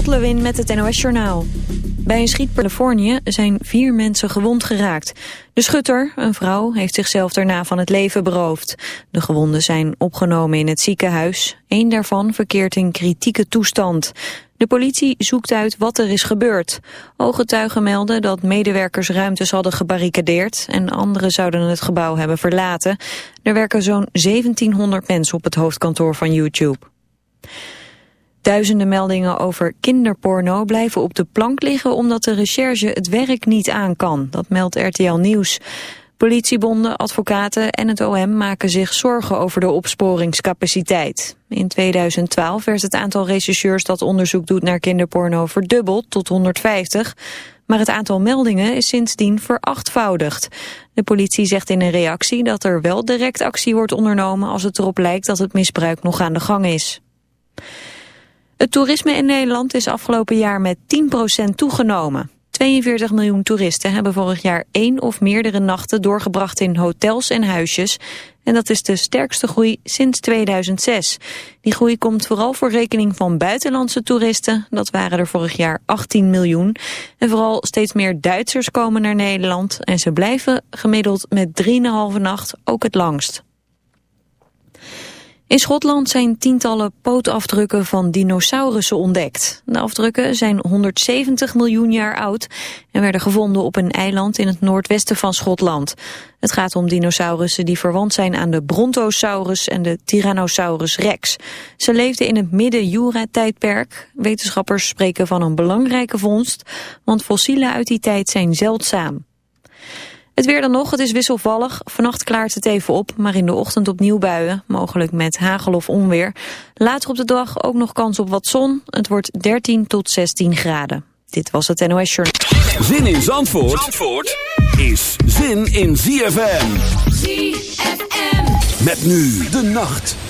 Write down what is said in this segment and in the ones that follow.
Lot Lewin met het NOS Journaal. Bij een schiet in Californië zijn vier mensen gewond geraakt. De schutter, een vrouw, heeft zichzelf daarna van het leven beroofd. De gewonden zijn opgenomen in het ziekenhuis. Eén daarvan verkeert in kritieke toestand. De politie zoekt uit wat er is gebeurd. Ooggetuigen melden dat medewerkers ruimtes hadden gebarricadeerd... en anderen zouden het gebouw hebben verlaten. Er werken zo'n 1700 mensen op het hoofdkantoor van YouTube. Duizenden meldingen over kinderporno blijven op de plank liggen omdat de recherche het werk niet aan kan. Dat meldt RTL Nieuws. Politiebonden, advocaten en het OM maken zich zorgen over de opsporingscapaciteit. In 2012 werd het aantal rechercheurs dat onderzoek doet naar kinderporno verdubbeld tot 150. Maar het aantal meldingen is sindsdien verachtvoudigd. De politie zegt in een reactie dat er wel direct actie wordt ondernomen als het erop lijkt dat het misbruik nog aan de gang is. Het toerisme in Nederland is afgelopen jaar met 10% toegenomen. 42 miljoen toeristen hebben vorig jaar één of meerdere nachten doorgebracht in hotels en huisjes. En dat is de sterkste groei sinds 2006. Die groei komt vooral voor rekening van buitenlandse toeristen. Dat waren er vorig jaar 18 miljoen. En vooral steeds meer Duitsers komen naar Nederland. En ze blijven gemiddeld met 3,5 nacht ook het langst. In Schotland zijn tientallen pootafdrukken van dinosaurussen ontdekt. De afdrukken zijn 170 miljoen jaar oud en werden gevonden op een eiland in het noordwesten van Schotland. Het gaat om dinosaurussen die verwant zijn aan de Brontosaurus en de Tyrannosaurus rex. Ze leefden in het midden-Jura-tijdperk. Wetenschappers spreken van een belangrijke vondst, want fossielen uit die tijd zijn zeldzaam. Het weer dan nog, het is wisselvallig. Vannacht klaart het even op, maar in de ochtend opnieuw buien. Mogelijk met hagel of onweer. Later op de dag ook nog kans op wat zon. Het wordt 13 tot 16 graden. Dit was het NOS Journal. Zin in Zandvoort, Zandvoort is zin in ZFM. ZFM. Met nu de nacht.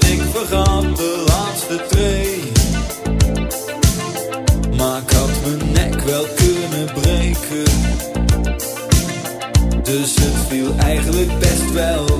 wel.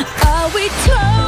Are we told?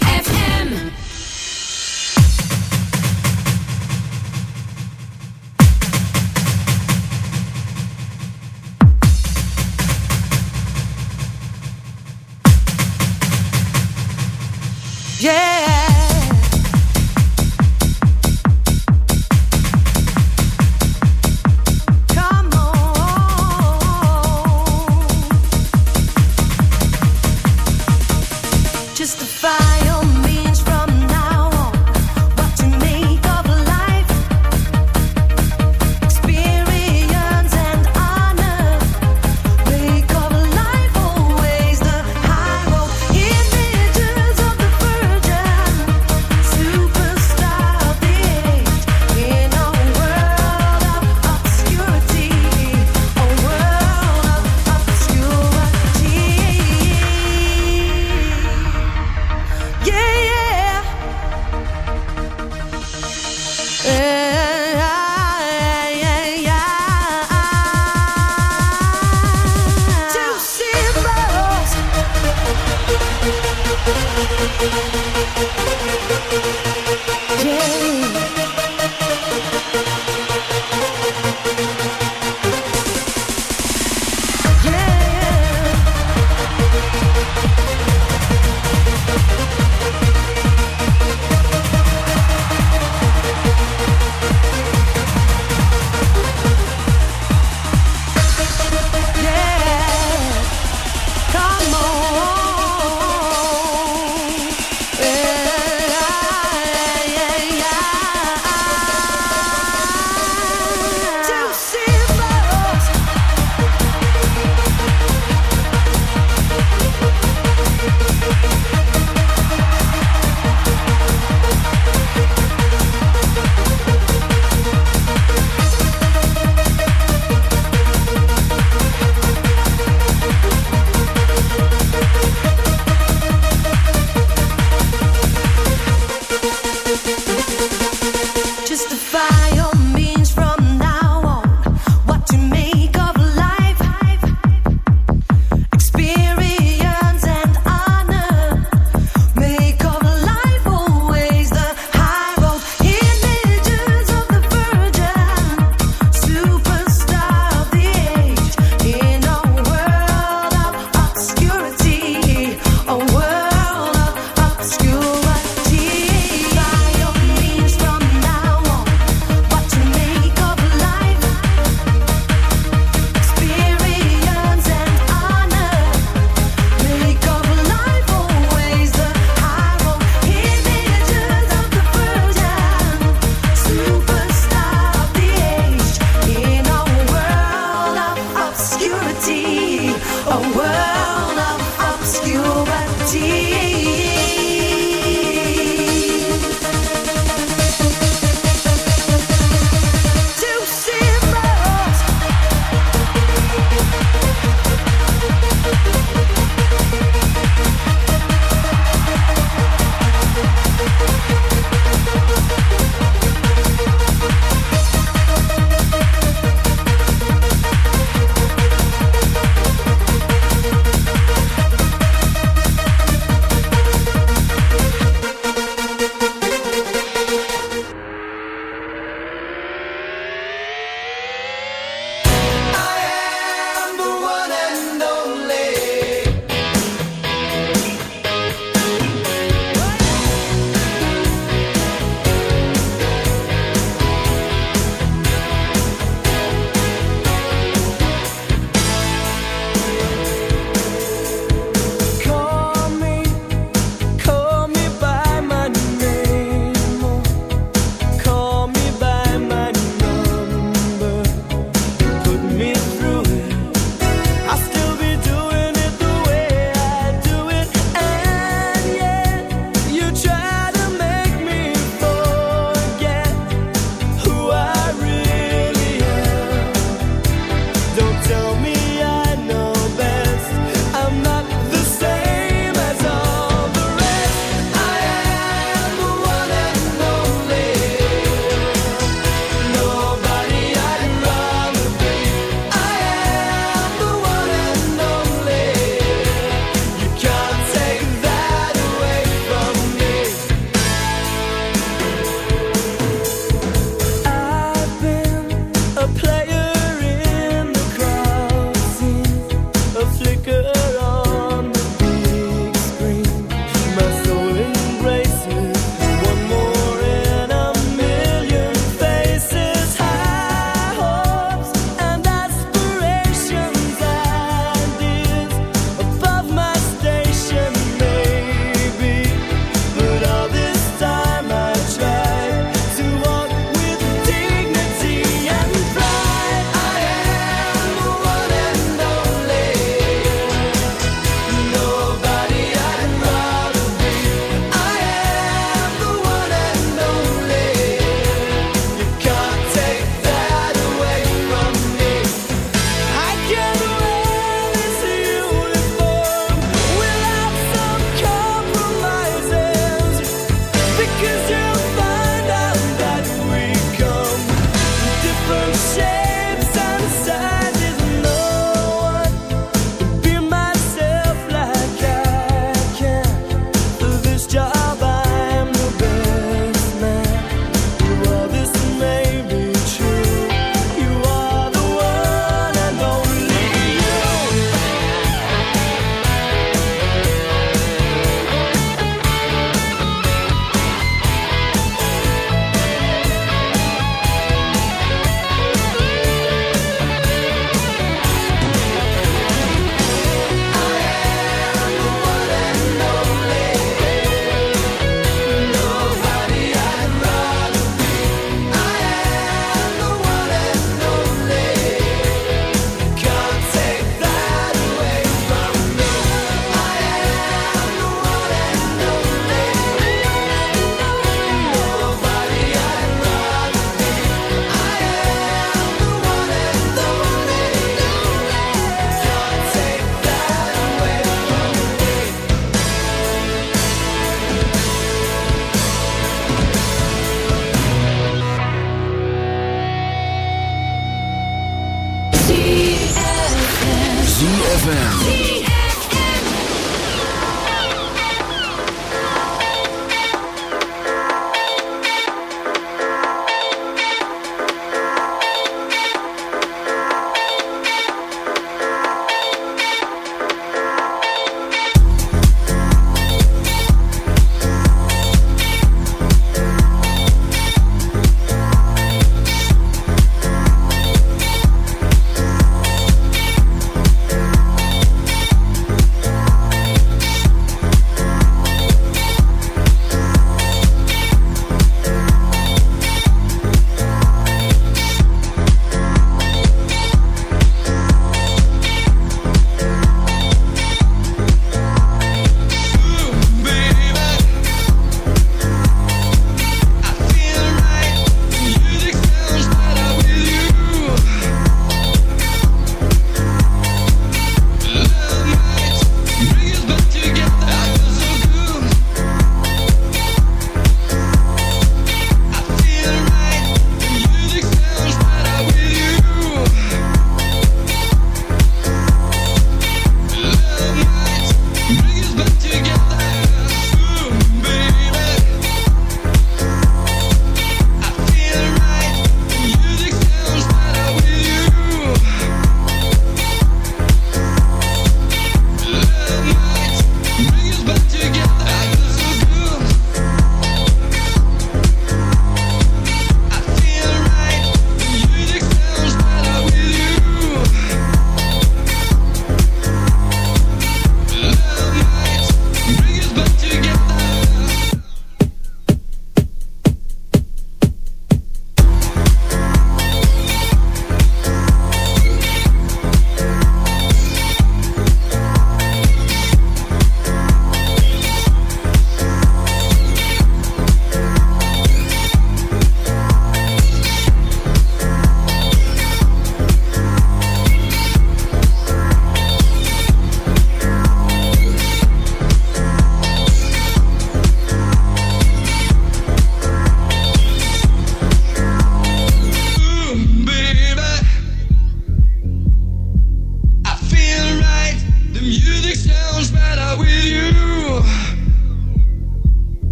girl.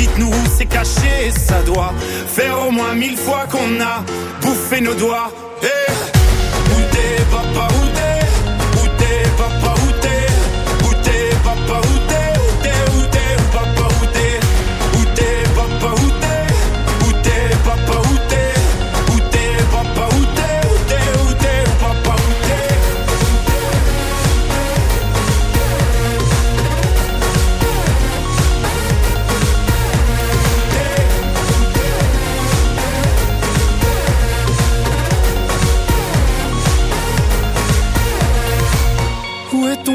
Dites-nous où c'est caché, ça doit Faire au moins mille fois qu'on a bouffé nos doigts. Hey